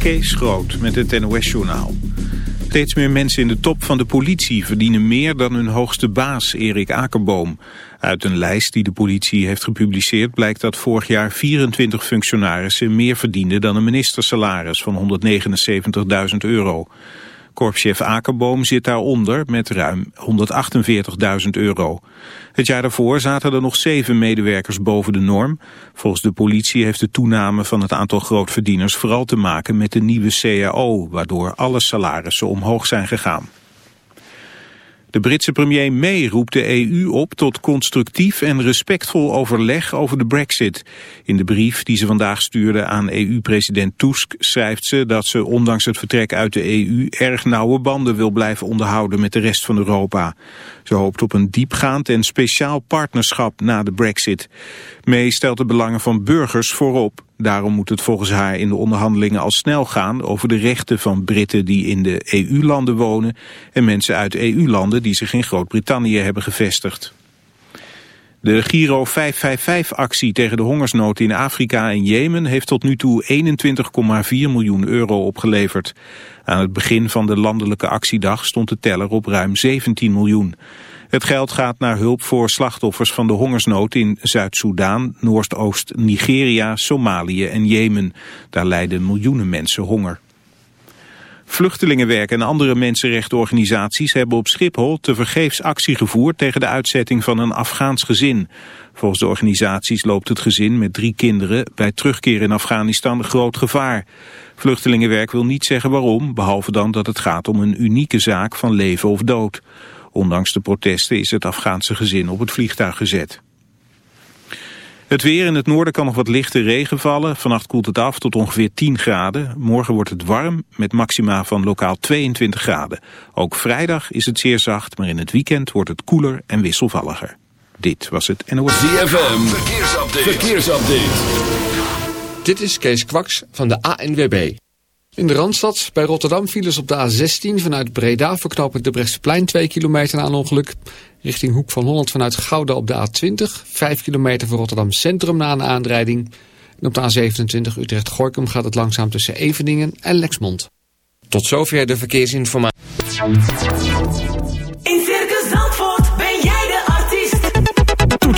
Kees Groot met het NOS-journaal. Steeds meer mensen in de top van de politie verdienen meer dan hun hoogste baas, Erik Akerboom. Uit een lijst die de politie heeft gepubliceerd blijkt dat vorig jaar 24 functionarissen meer verdienden dan een ministersalaris van 179.000 euro. Korpschef Akerboom zit daaronder met ruim 148.000 euro. Het jaar daarvoor zaten er nog zeven medewerkers boven de norm. Volgens de politie heeft de toename van het aantal grootverdieners vooral te maken met de nieuwe CAO, waardoor alle salarissen omhoog zijn gegaan. De Britse premier May roept de EU op tot constructief en respectvol overleg over de brexit. In de brief die ze vandaag stuurde aan EU-president Tusk schrijft ze dat ze ondanks het vertrek uit de EU erg nauwe banden wil blijven onderhouden met de rest van Europa. Ze hoopt op een diepgaand en speciaal partnerschap na de brexit. May stelt de belangen van burgers voorop. Daarom moet het volgens haar in de onderhandelingen al snel gaan over de rechten van Britten die in de EU-landen wonen en mensen uit EU-landen die zich in Groot-Brittannië hebben gevestigd. De Giro 555-actie tegen de hongersnood in Afrika en Jemen heeft tot nu toe 21,4 miljoen euro opgeleverd. Aan het begin van de landelijke actiedag stond de teller op ruim 17 miljoen. Het geld gaat naar hulp voor slachtoffers van de hongersnood in Zuid-Soedan, Noordoost Nigeria, Somalië en Jemen. Daar lijden miljoenen mensen honger. Vluchtelingenwerk en andere mensenrechtenorganisaties hebben op Schiphol tevergeefs actie gevoerd tegen de uitzetting van een Afghaans gezin. Volgens de organisaties loopt het gezin met drie kinderen bij terugkeer in Afghanistan groot gevaar. Vluchtelingenwerk wil niet zeggen waarom, behalve dan dat het gaat om een unieke zaak van leven of dood. Ondanks de protesten is het Afghaanse gezin op het vliegtuig gezet. Het weer in het noorden kan nog wat lichte regen vallen. Vannacht koelt het af tot ongeveer 10 graden. Morgen wordt het warm met maxima van lokaal 22 graden. Ook vrijdag is het zeer zacht, maar in het weekend wordt het koeler en wisselvalliger. Dit was het NOS. ZFM, verkeersupdate. verkeersupdate. Dit is Kees Kwaks van de ANWB. In de Randstad, bij Rotterdam, vielen ze op de A16 vanuit Breda... verknopend de Brechtseplein 2 kilometer na een ongeluk. Richting Hoek van Holland vanuit Gouda op de A20. 5 kilometer voor Rotterdam Centrum na een aanrijding. En op de A27 Utrecht-Gorkum gaat het langzaam tussen Eveningen en Lexmond. Tot zover de verkeersinformatie.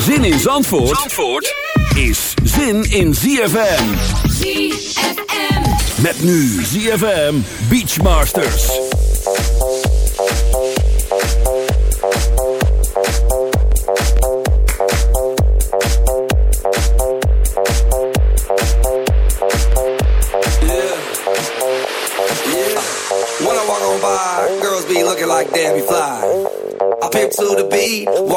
Zin in Zandvoort, Zandvoort yeah! is zin in ZFM. ZFM. Met nu ZFM Beachmasters. Yeah. yeah. When I walk on by, girls be looking like Debbie Fly. I pimp to the beat.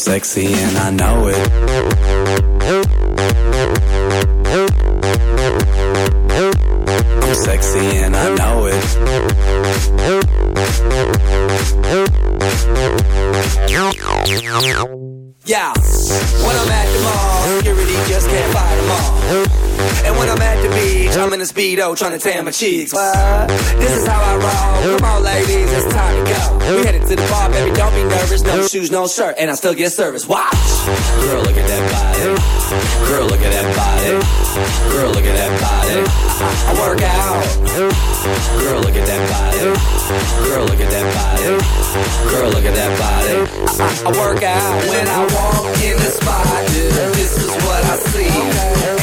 sexy and I know it. I'm sexy and I know it. Yeah, when I'm at the mall, security just can't fight them all. And when I'm at the beach, I'm in a speedo trying to tan my cheeks. What? This is how I rock shoes, no shirt, and I still get service. Watch. Girl, look at that body. Girl, look at that body. Girl, look at that body. I, I work out. Girl, look at that body. Girl, look at that body. Girl, look at that body. I, I, work out when I walk in the spot. this is what I see.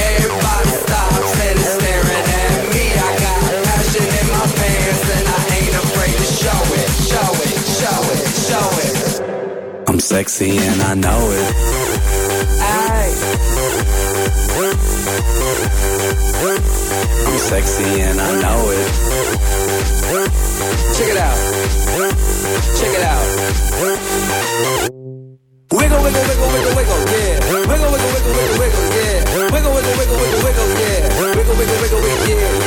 sexy and I know it. Aye. I'm sexy and I know it. Check it out. Check it out. Wiggle, wiggle, wiggle, wiggle, wiggle, yeah. Wiggle, wiggle, wiggle, wiggle, wiggle, yeah. Wiggle, wiggle, wiggle, wiggle, wiggle, yeah. Wiggle, wiggle, wiggle, wiggle, yeah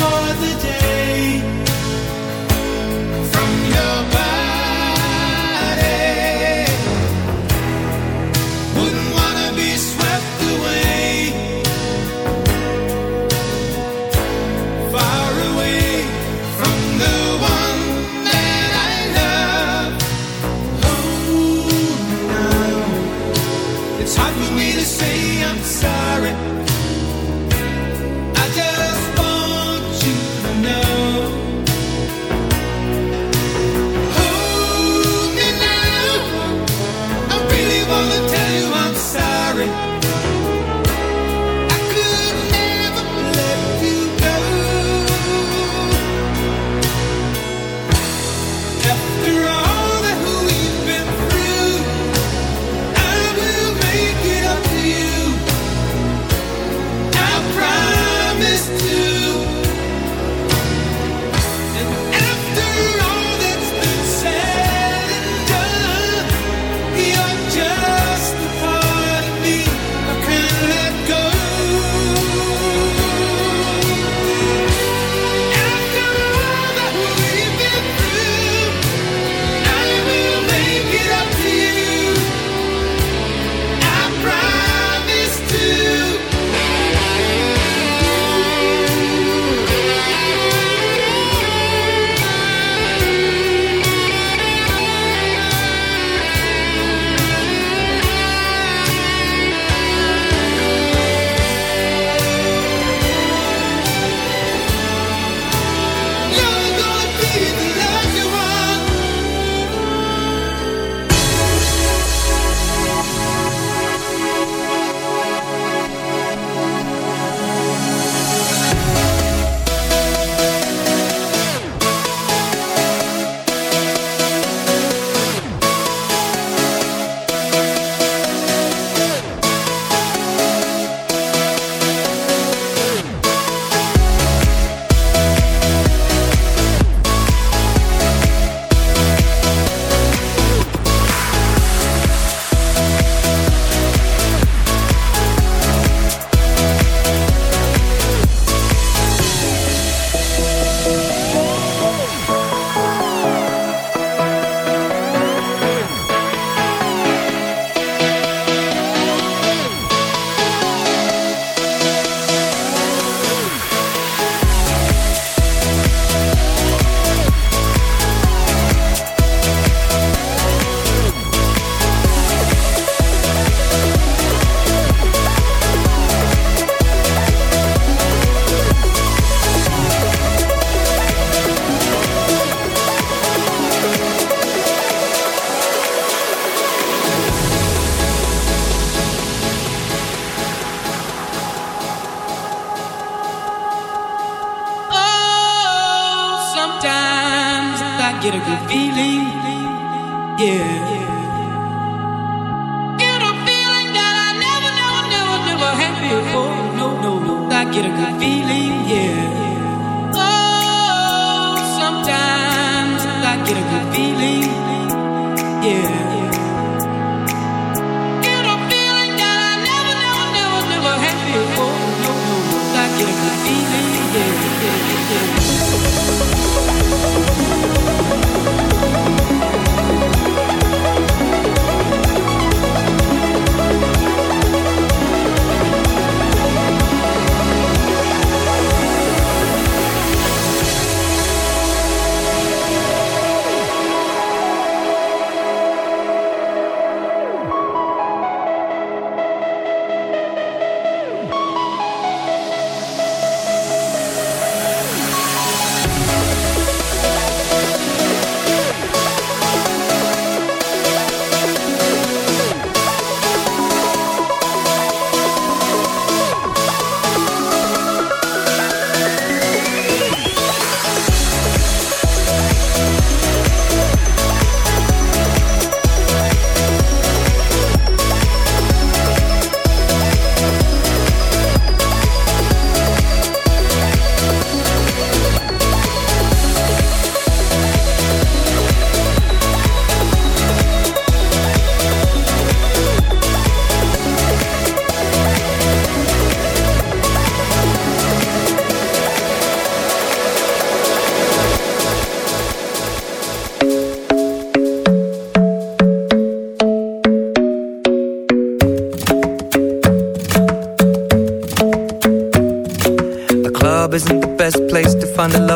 for the day.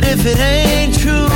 But if it ain't true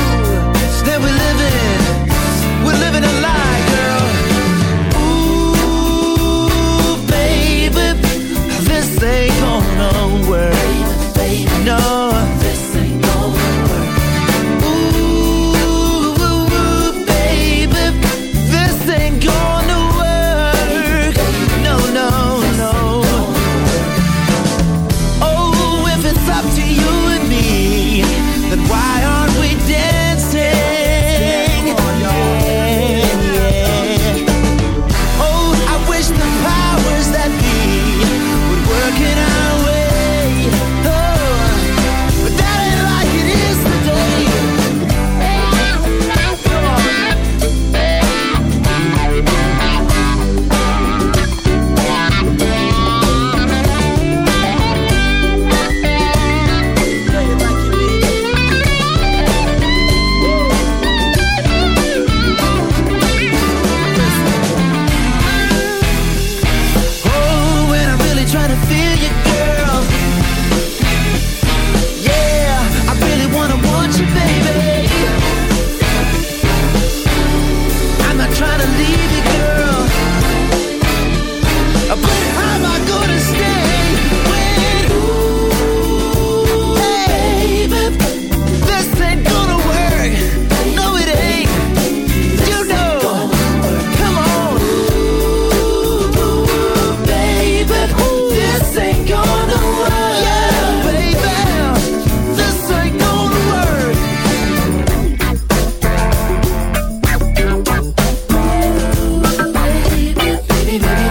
baby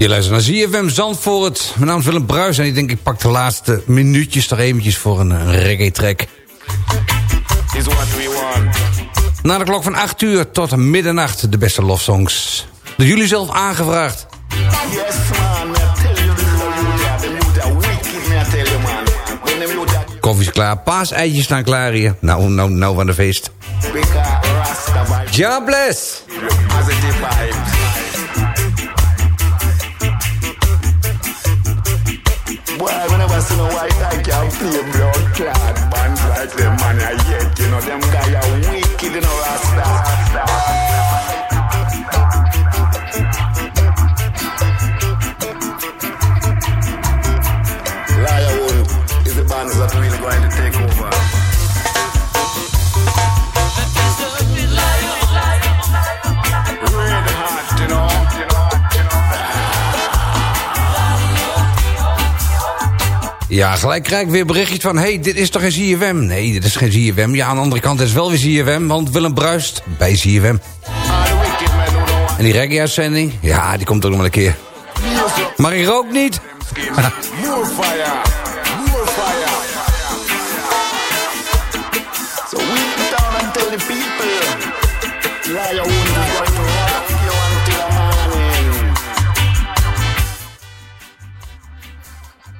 Je luistert naar ZFM Zandvoort. Mijn naam is Willem Bruis en ik denk ik pak de laatste minuutjes toch eventjes voor een reggae track. we want. Na de klok van 8 uur tot middernacht de beste love songs. Door jullie zelf aangevraagd. Koffie is klaar, paaseitjes staan klaar hier. Nou, nou, nou van de feest. Ja, uh, bless! know why I can't play blood clad bands like them, man. I hate you know, them guys are wicked, you know, Rasta. Ja, gelijk krijg ik weer berichtje van... hey, dit is toch geen ZFM? Nee, dit is geen ZFM. Ja, aan de andere kant is het wel weer ZFM... want Willem Bruist bij ZFM. En die reggae-uitzending? Ja, die komt ook nog maar een keer. Maar ik rook niet.